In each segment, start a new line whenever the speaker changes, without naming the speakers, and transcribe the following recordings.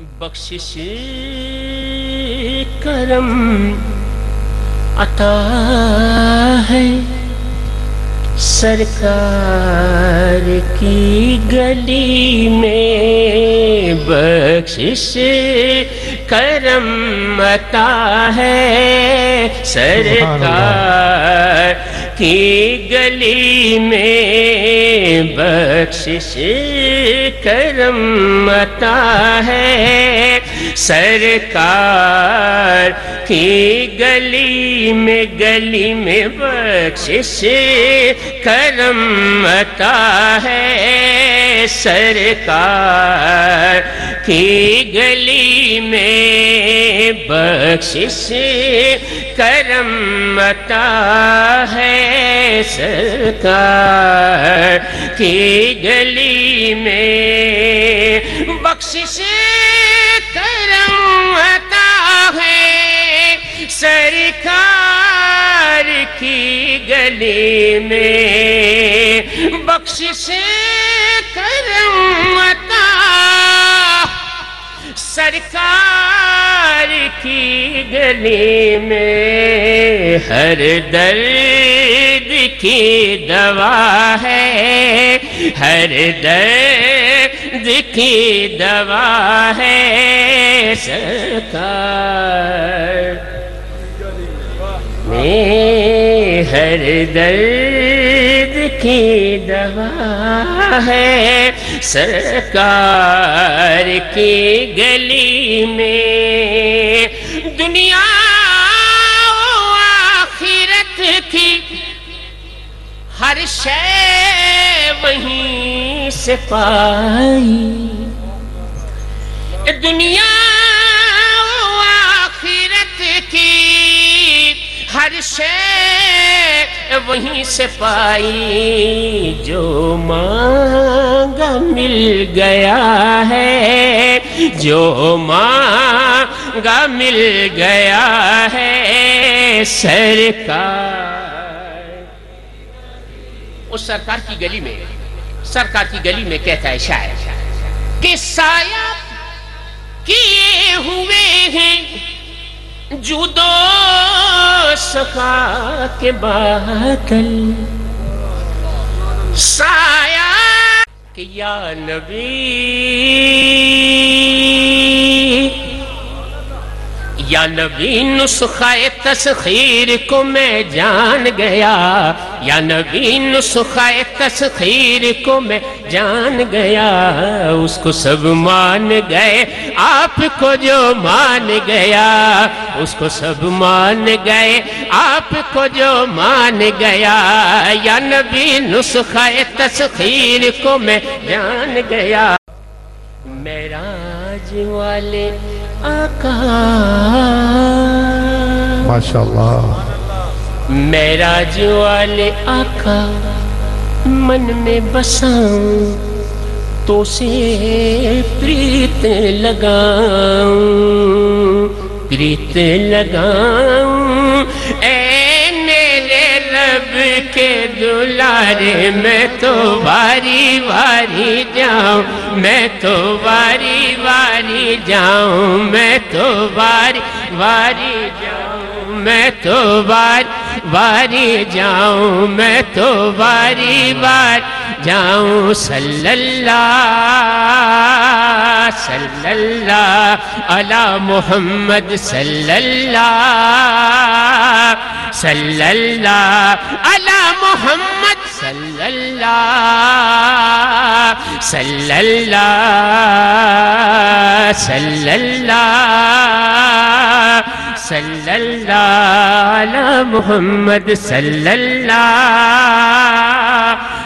بخشش کرم عطا ہے سرکار کی گلی میں بخشش کرم عطا ہے سرکار کی گلی میں بخشش کرم عطا ہے۔ سرکار کی گلی میں گلی میں بخشش کرم عطا ہے۔ سرکار کی گلی میں بخشش کرم عطا ہے سرکار کی گلی میں۔ بخشش کرم عطا ہے سرکار کی گلی میں۔ بخشش کرم عطا سرکار کی گلی میں ہر درد کی دوا ہے، ہر درد کی دوا ہے۔ سرکار میں ہر درد کی دوا ہے سرکار کی گلی میں دنیا و آخرت کی ہر شے وہیں سے پائی۔ دنیا و آخرت کی ہر شے وہیں سے پائی جو مانگا مل گیا ہے، جو مانگا مل گیا ہے۔ سرکار۔ اس سرکار کی گلی میں، سرکار کی گلی میں کہتا ہے شاعر کہ سایہ کیے ہوئے ہیں۔ جدو سفا کے بادل سایہ کہ یا نبی یا نبی، نسخہ تسخیر کو میں جان گیا۔ یا نبی، نسخہ تسخیر کو میں جان گیا۔ اس کو سب مان گئے، آپ کو جو مان گیا۔ اس کو سب مان گئے، آپ کو جو مان گیا۔ یا نبی، نسخہ تسخیر کو میں جان گیا۔ میراج والے آقا۔
ماشاءاللہ۔
میراج والے آقا من میں بساؤں تو سے پریت لگاؤں۔ پریت لگاؤں۔ اے کے دلارے میں تو واری واری جاؤں، میں تو واری واری جاؤں، میں تو واری واری جاؤں، میں تو واری واری جاؤں، میں تو واری واری جاؤں صلی اللہ صلی اللہ علی محمد صلی اللہ صلی اللہ علی محمد صلی اللہ صلی اللہ صلی اللہ صلی اللہ علی محمد صلی اللہ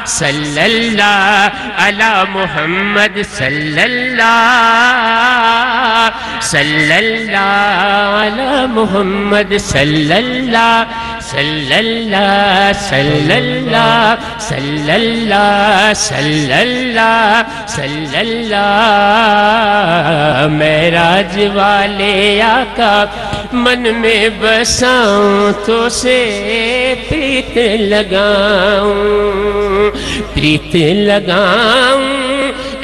صلی اللہ علی محمد صلی اللہ صلی اللہ علی محمد صلی اللہ صلی اللہ صلی اللہ صلی اللہ صلی اللہ صلی اللہ میراج والے آقا من میں بساؤں تو سے پریت لگاؤں پریت لگاؤں۔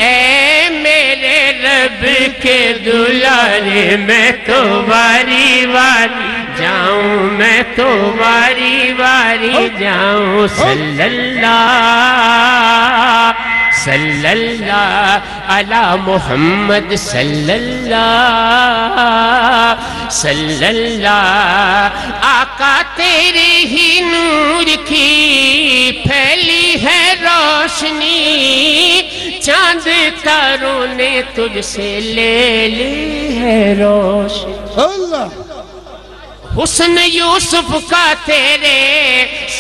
اے میرے رب کے دلارے، میں تو واری واری جاؤں میں تو واری واری جاؤں صلی اللہ صلی اللہ علی محمد صلی اللہ صلی اللہ۔ آقا تیرے ہی نور کی پھیلی ہے روشنی چاند تاروں نے تجھ سے لے لی ہے روشنی۔
اللہ۔
حسن یوسف کا تیرے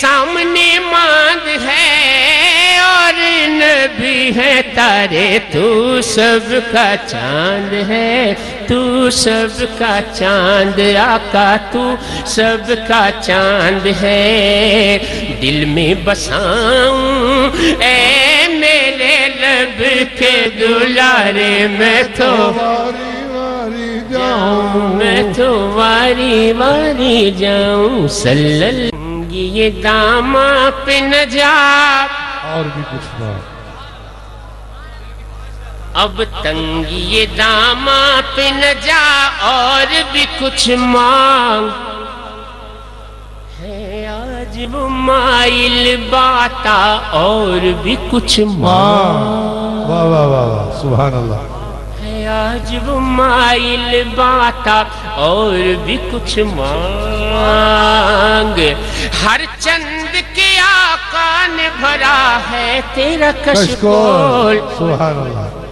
سامنے ماند ہے اور نبی ہے تارے، تو سب کا چاند ہے، تو سب کا چاند آقا، تو سب کا چاند ہے۔ دل میں بساؤں اے میرے لب کے دلارے میں تو
جاؤں
میں تو واری واری جاؤں اللہ یہ داما پہ نہ جا
اور بھی کچھ بات
اب تنگی داما پہ نہ جا اور بھی کچھ مانگ۔ ہے آج وہ مائل باتا اور بھی کچھ مانگ۔
واہ واہ واہ سبحان اللہ۔
وہ مائل باتا اور بھی کچھ مانگ۔ ہر چند کے آقا نے بھرا ہے تیرا
کشکول۔ سبحان اللہ۔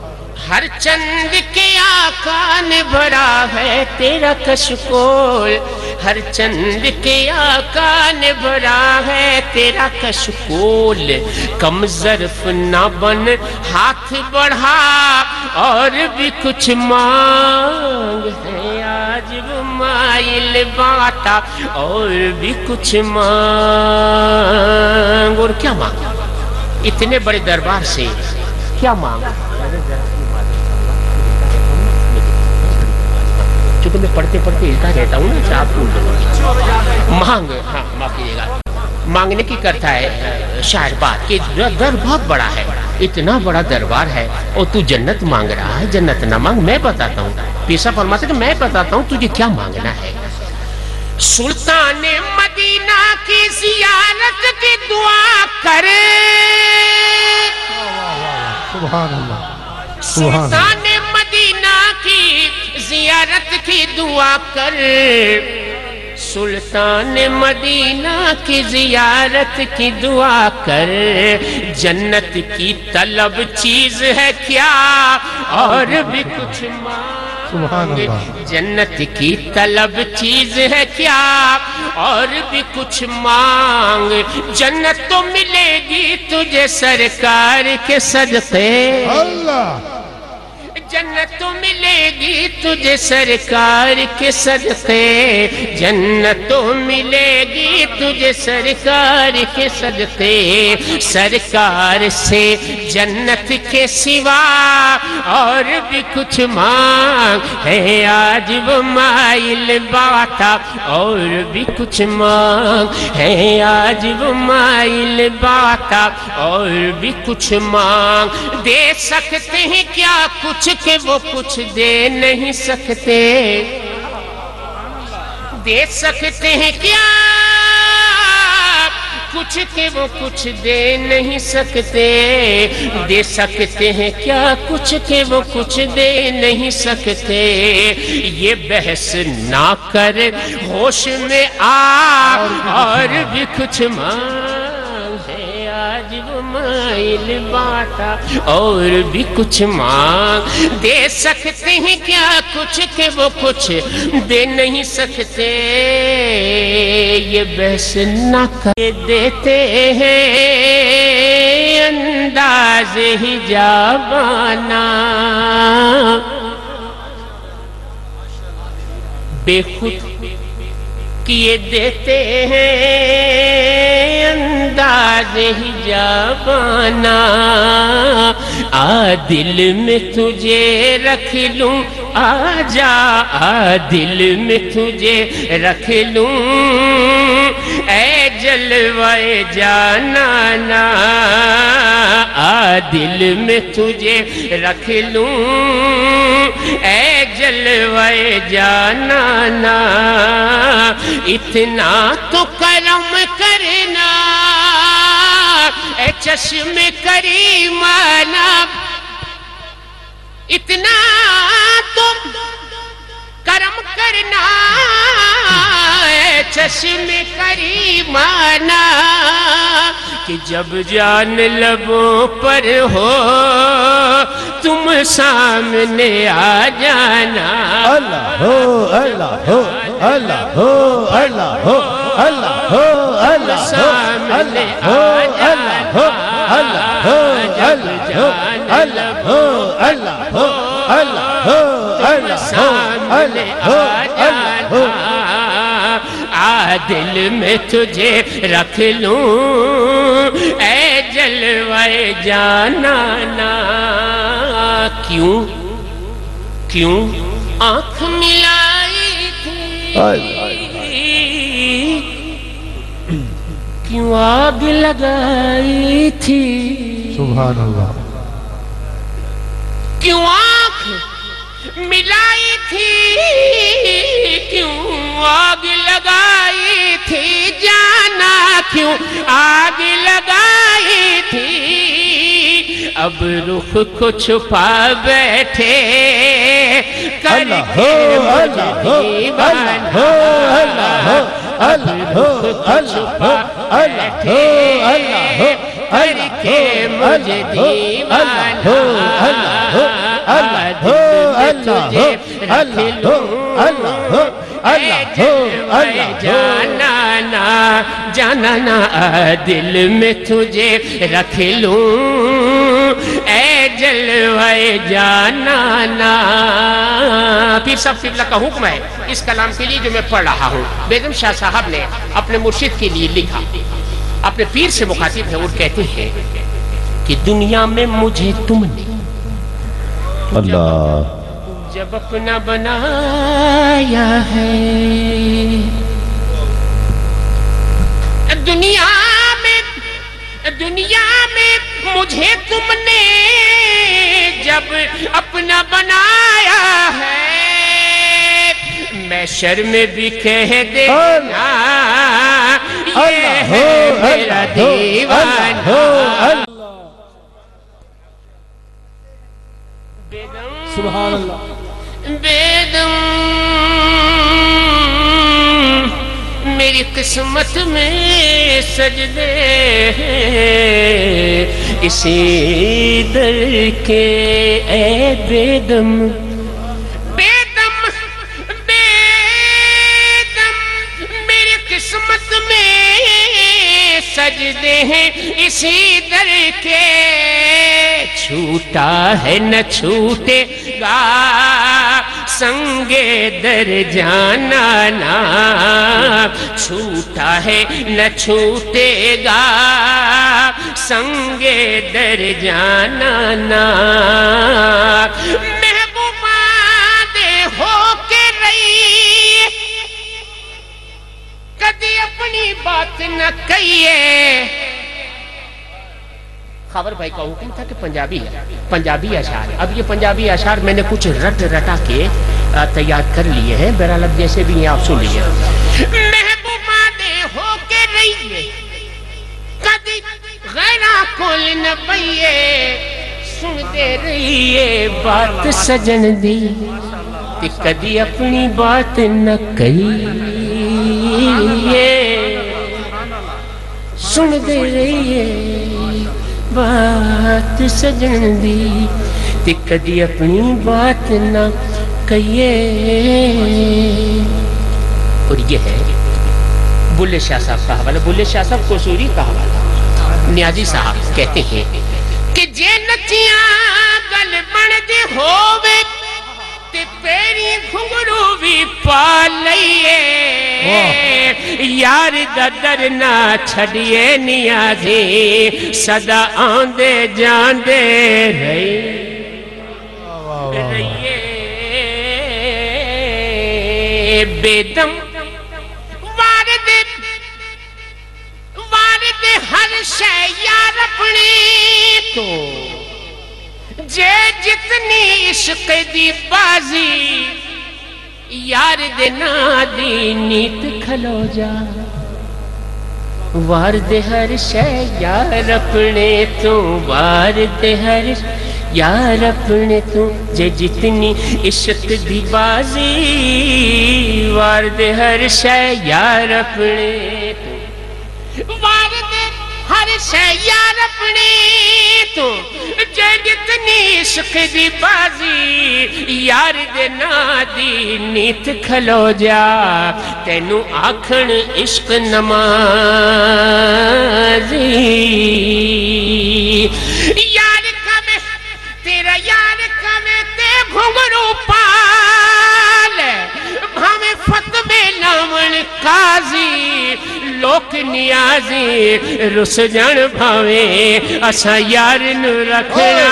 ہر چند کے آقا نے بھرا ہے تیرا کشکول ہر چند کے آقا نے بھرا ہے تیرا کشکول کم ظرف نہ بن، ہاتھ بڑھا اور بھی کچھ مانگ ہے۔ آج مائل باتا اور بھی کچھ مانگ۔ اور کیا مانگ؟ اتنے بڑے دربار سے کیا مانگ؟ چونکہ میں پڑھتے پڑھتے ہلتا رہتا ہوں نا چاہ پھول مانگ ہاں معاف کیجیے گا۔ مانگنے کی کرتا ہے شاعر بات کہ در بہت بڑا ہے اتنا بڑا دربار ہے اور تو جنت مانگ رہا ہے جنت نہ مانگ میں بتاتا ہوں۔ پیسہ فرماتے کہ میں بتاتا ہوں تجھے کیا مانگنا ہے۔ سلطان مدینہ کی زیارت کی دعا کرے
سبحان اللہ۔
سلطان مدینہ کی زیارت کی دعا کر۔ سلطان مدینہ کی زیارت کی دعا کر۔ جنت کی طلب چیز ہے کیا؟ اور بھی کچھ مانگ۔ جنت کی طلب چیز ہے کیا؟ اور بھی کچھ مانگ۔ جنت تو ملے گی تجھے سرکار کے صدقے۔
اللہ۔
جنت ملے گی تجھے سرکار کے صدقے۔ جنت ملے گی تجھے سرکار کے صدقے۔ سرکار سے جنت کے سوا اور بھی کچھ مانگ ہے۔ آج وہ مائل باتا اور بھی کچھ مانگ ہے۔ آج وہ مائل باتا اور بھی کچھ مانگ۔ دے سکتے ہیں کیا کچھ کہ وہ کچھ دے نہیں سکتے۔ دے سکتے ہیں کیا کچھ کہ وہ کچھ دے نہیں سکتے۔ دے سکتے ہیں کیا؟ کچھ کہ وہ کچھ دے نہیں سکتے۔ یہ بحث نہ کر، ہوش میں آ اور بھی کچھ مانگ۔ مائل باتا اور بھی کچھ مانگ۔ دے سکتے ہیں کیا کچھ کہ وہ کچھ دے نہیں سکتے؟ یہ بحث نہ کر دیتے ہیں۔ انداز ہی جابانا بے خود کیے دیتے ہیں۔ انداز ہی جابانا آ دل میں تجھے رکھ لوں، آ جا، آ دل میں تجھے رکھ لوں۔ اے جلوائے جانا آ دل میں تجھے رکھ لوں۔ اے جلوے جانانا، اتنا تو کرم کرنا چشم کری مانا اتنا تم کرم کرنا چشم کری مانا کہ جب جان لبوں پر ہو تم سامنے آ جانا۔
اللہ ہو اللہ ہو اللہ ہو اللہ ہو اللہ ہو اللہ ہو اللہ ہو اللہ ہو اللہ ہو اللہ ہو اللہ ہو اللہ ہو اللہ ہو اللہ ہو
دل میں تجھے رکھ لوں اے جلوائے جانانا کیوں کیوں آنکھ ملائی تھی کیوں آگ لگائی تھی۔
سبحان اللہ
کیوں آنکھ ملائی تھی؟ کیوں آگ لگائی تھی؟ جانا کیوں آگ لگائی تھی؟ اب رخ کو چھپا بیٹھے
کر کے چھپا بیٹھے کر کے
مجھے
دیوانہ اللہ اللہ اللہ اللہ جانا ہو
جانانا جانانا دل میں تجھے رکھ لوں۔ اے جلوائے جانانا پیر صاحب قبلہ کا حکم ہے اس کلام کے لیے جو میں پڑھ رہا ہوں۔ بیگم شاہ صاحب نے اپنے مرشد کے لیے لکھا۔ اپنے پیر سے مخاطب ہے اور کہتے ہیں کہ دنیا میں مجھے تم نے
اللہ۔
جب اپنا بنایا ہے۔ دنیا میں دنیا میں مجھے تم نے جب اپنا بنایا ہے۔ میں شرم بھی کہہ دینا یہ ہے میرا دیوانہ۔
سبحان اللہ۔
بیدم میری قسمت میں سجدے ہیں۔ اسی در کے اے بیدم بیدم بیدم میری قسمت میں سجدے ہیں۔ اسی در کے چھوٹا ہے نہ چھوٹے گا۔ سنگے در جانا نا، چھوٹا ہے نہ چھوٹے گا۔ سنگے در جانا نا۔ دے ہو کے رہی۔ کدی اپنی بات نہ کہیے۔ خبر بھائی کا حکم تھا کہ پنجابی ہے پنجابی اشعار اب یہ پنجابی اشعار میں نے کچھ رٹ رٹا کے تیار کر لیے ہیں۔ بہرحال اب جیسے بھی آپ سن دے ہو کے رہیے کدی غیرہ کول نہ سنتے رہیے بات۔ سجن دی تے کدی اپنی بات نہ کہیے۔ سنتے رہیے۔ بات سجن دی تے کدی اپنی بات نہ کہیے اور یہ ہے بلے شاہ صاحب کا حوالہ بلے شاہ صاحب قصوری کا حوالہ نیازی صاحب کہتے ہیں کہ جے نچیاں گل بن دے ہووے پیری گھنگرو بھی پا لئیے۔ یار دا در نہ چھڑیے نیازی صدا آندے جاندے رہی رہیے۔ بیدم وارد وارد ہر شے یار اپنی۔ تو جے جتنی عشق دی بازی، یار دے نا دی نیت کھلو جا۔ وار دے ہر شے، یار اپنے تو وار دے ہر یار اپنے تو جے جتنی عشق دی بازی، وار دے ہر شے، یار اپنے۔ تو ہر شے یار اپنے تو جے جتنی عشق دی بازی، یار دے نا دی نیت کھلو جا، تینو آکھن عشق نمازی۔ یار کمے، تیرا یار کمے تے گھنگرو پال بھامے فتبے لامن قاضی۔ لوک نیازی رس جن بھاوے اسا یار نو رکھنا۔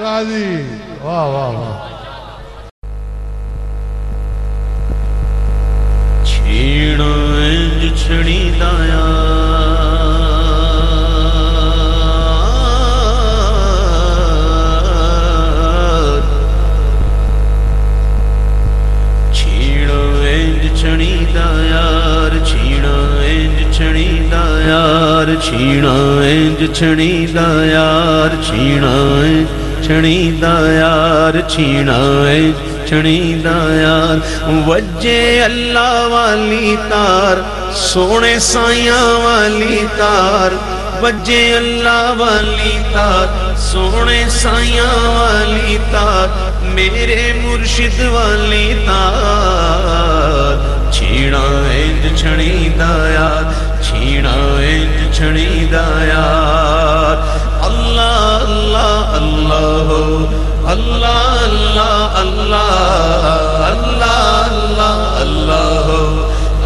راضی۔ واہ واہ واہ۔
چھیڑا انج چھڑی دایا یار چھینا چھڑی دا یار چھینا چھڑی دا یار چھینا چھڑی دا یار وجے اللہ والی تار سونے سائیاں والی تار وجے اللہ والی تار سونے سائیاں والی تار میرے مرشد والی تار چھینا چھڑی دا یار چھیڑا انج چھڑی دایار اللہ اللہ اللہ ہو اللہ اللہ اللہ اللہ اللہ اللہ ہو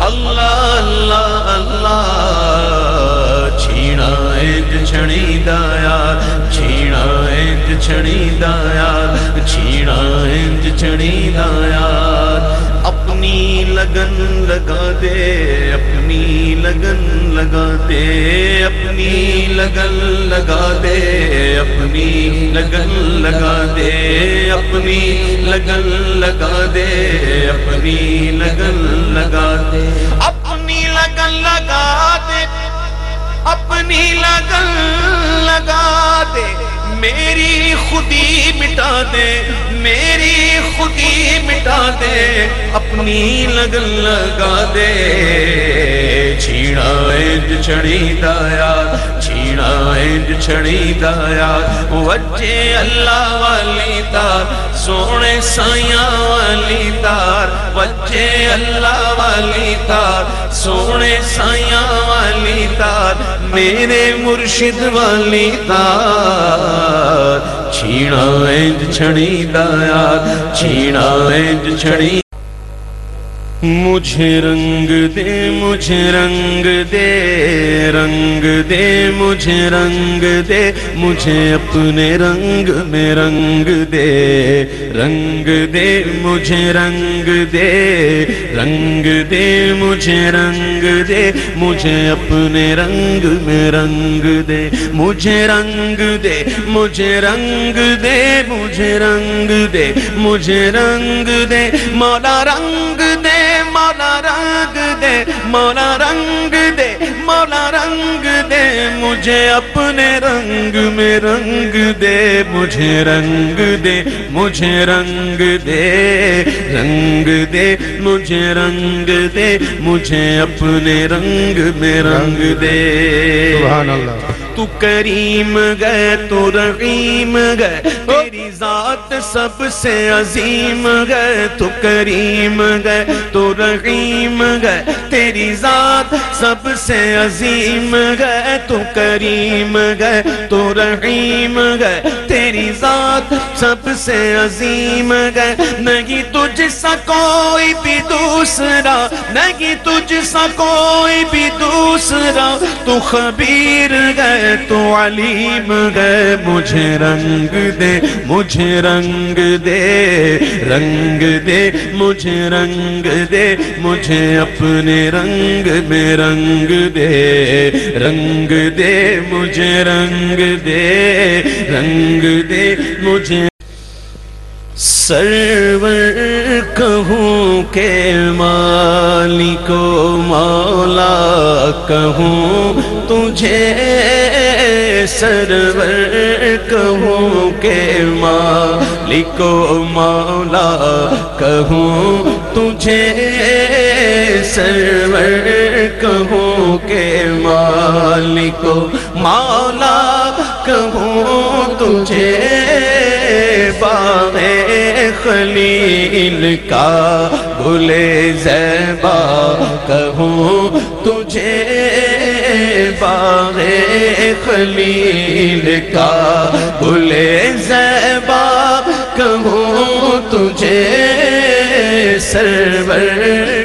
اللہ اللہ اللہ چھیڑا انج چھڑی دایار چھیڑا انج چھڑی دایار چھیڑا انج چھڑی دایار اپنی لگن لگا دے، اپنی لگن لگا دے، اپنی لگن لگا دے، اپنی لگن لگا دے، اپنی لگن لگا دے، اپنی لگن لگا دے۔ اپنی لگن لگا دے، اپنی لگن لگا دے۔ میری خودی مٹا دے، میری خودی مٹا دے، اپنی لگن لگا دے۔ چھیڑا انج چھڑی دایا چھیڑا انج چھڑی دایا وجے اللہ والی تار سونے سائیاں والی تار وجے اللہ والی تار سونے سائیاں والی تار میرے مرشد والی تار۔ چھیڑا اینج چھڑی دایا چھیڑا اینج چھڑی مجھے رنگ دے مجھے رنگ دے رنگ دے مجھے رنگ دے مجھے اپنے رنگ میں رنگ دے رنگ دے مجھے رنگ دے رنگ دے مجھے رنگ دے مجھے اپنے رنگ میں رنگ دے مجھے رنگ دے مجھے رنگ دے مجھے رنگ دے مجھے رنگ دے مولا رنگ دے مولا رنگ دے، مولا رنگ دے، مولا رنگ دے، مجھے اپنے رنگ میں رنگ دے، مجھے رنگ دے، مجھے رنگ دے رنگ دے، مجھے رنگ دے، مجھے اپنے رنگ میں رنگ دے۔
سبحان اللہ۔
تو کریم گئے تو رحیم گئے تیری ذات سب سے عظیم گئے تو کریم گئے تو رحیم گئے تیری ذات سب سے عظیم گئے تو کریم گئے تو رحیم گئے تیری ذات سب سے عظیم گئے نہیں تجھ سا کوئی بھی دوسرا، نہیں تجھ سا کوئی بھی دوسرا۔ تو خبیر گئے تو علیم گئے مجھے رنگ دے، مجھے رنگ دے۔ رنگ دے، مجھے رنگ دے۔ مجھے اپنے رنگ میں رنگ دے رنگ دے، مجھے رنگ دے رنگ دے، مجھے سرور کہوں کہ مالک و مولا کہوں تجھے سرور کہوں کہ مالک و مولا کہوں تجھے سرور کہوں کہ مالک مولا کہوں تجھے باغ خلیل کا گل زیبا کہوں تجھے باغ خلیل کا گل زیبا کہوں تجھے سرور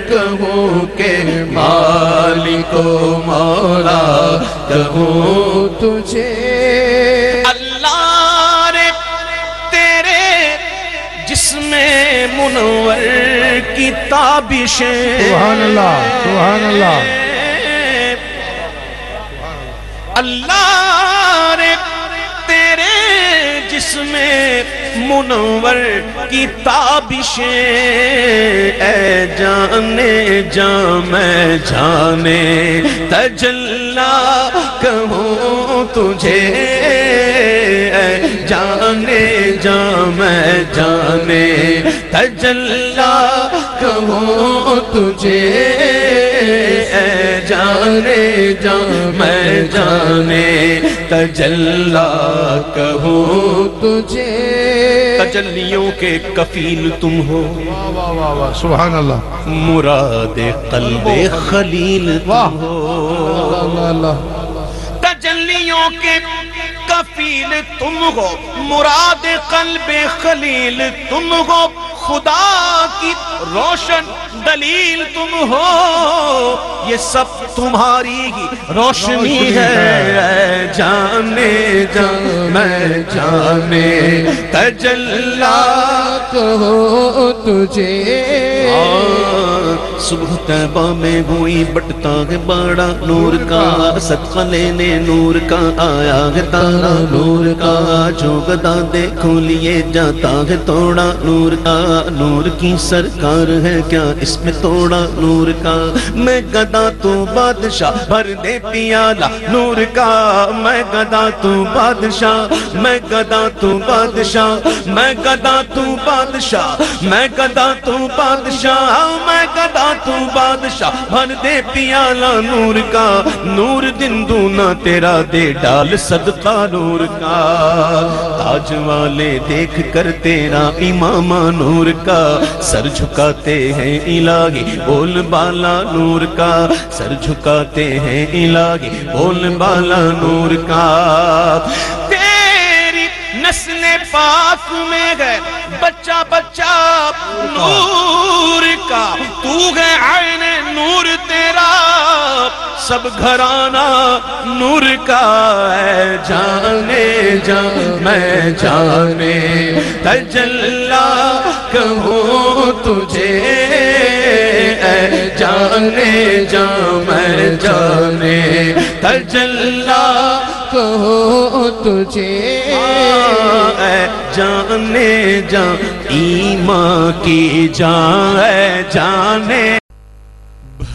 کہوں کہ مالک و مولا کہوں تجھے۔ اللہ رے تیرے جسم منور کی تابشیں
سبحان اللہ سبحان اللہ۔
اللہ رے تیرے جسم منور کی تابشیں، اے جانے جام جانے تجلا کہوں تجھے، اے جانے جام جانے تجلا کہوں تجھے اے جانے جام جانے تجلا کہوں تجھے۔ تجلیوں کے کفیل تم ہو۔
واہ واہ واہ واہ سبحان اللہ۔
مراد قلب خلیل تم ہو۔
اللہ اللہ۔
تجلیوں کے کفیل تم ہو۔ مراد قلب خلیل تم ہو۔ خدا کی روشن دلیل تم ہو یہ سب تمہاری ہی روشنی ہے۔ اے جانے جان میں جانے تجلا
کہو تجھے۔
صبح تیبہ میں ہوئی بٹتا ہے بڑا نور کا۔ صدقہ لینے نور کا آیا ہے تارا نور کا جو گدا دیکھو لیے جاتا ہے توڑا نور کا۔ نور کی سرکار ہے کیا؟ اس میں توڑا نور کا میں گدا تو بادشاہ بھر دے پیالہ نور کا میں گدا تو بادشاہ، میں گدا تو بادشاہ، میں گدا تو بادشاہ، میں گدا تو بادشاہ، میں گدا تو بادشاہ بھر دے پیالہ نور کا نور دن دونا تیرا دے ڈال صدقہ نور کا۔ تاج والے دیکھ کر تیرا امام نور کا سر جھکاتے ہیں الہی، بول بالا نور کا سر جھکاتے ہیں الہی، بول بالا نور کا۔ تیری نسل پاک میں گئے بچہ بچہ نور کا۔ تو گئے عین نور تیرا سب گھرانہ نور کا ہے۔ جانے جان میں جانے، تجلا کہوں تجھے۔ اے جانے جان میں جانے، تجلا
کہو تجھے۔
اے جانے جان ایمان کی جان ہے، جانے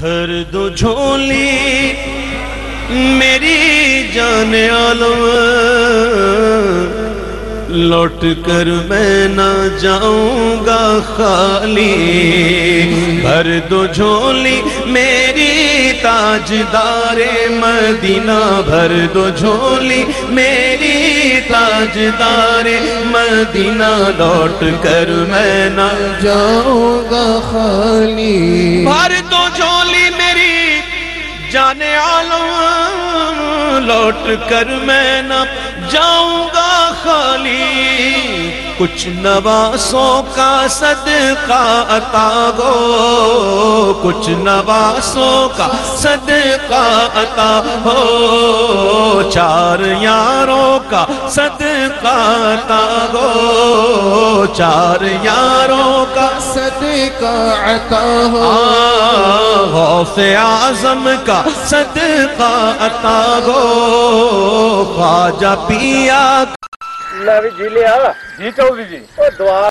بھر دو جھولی میری جان عالم۔ لوٹ کر میں نہ جاؤں گا خالی۔ بھر دو جھولی میری تاجدار مدینہ۔ بھر دو جھولی میری تاجدار مدینہ لوٹ کر میں نہ
جاؤں گا خالی۔
بھر تو جھولی میری جانے عالم، لوٹ کر میں نہ جاؤں گا خالی۔ کچھ نواسوں کا صدقہ عطا ہو، کچھ نواسوں کا صدقہ عطا ہو۔ چار یاروں کا صدقہ عطا ہو۔ چار یاروں کا
صدقہ عطا ہو۔
غوث اعظم کا صدقہ عطا ہو۔ خواجہ پیا
جی لیا جی چودی جی دوار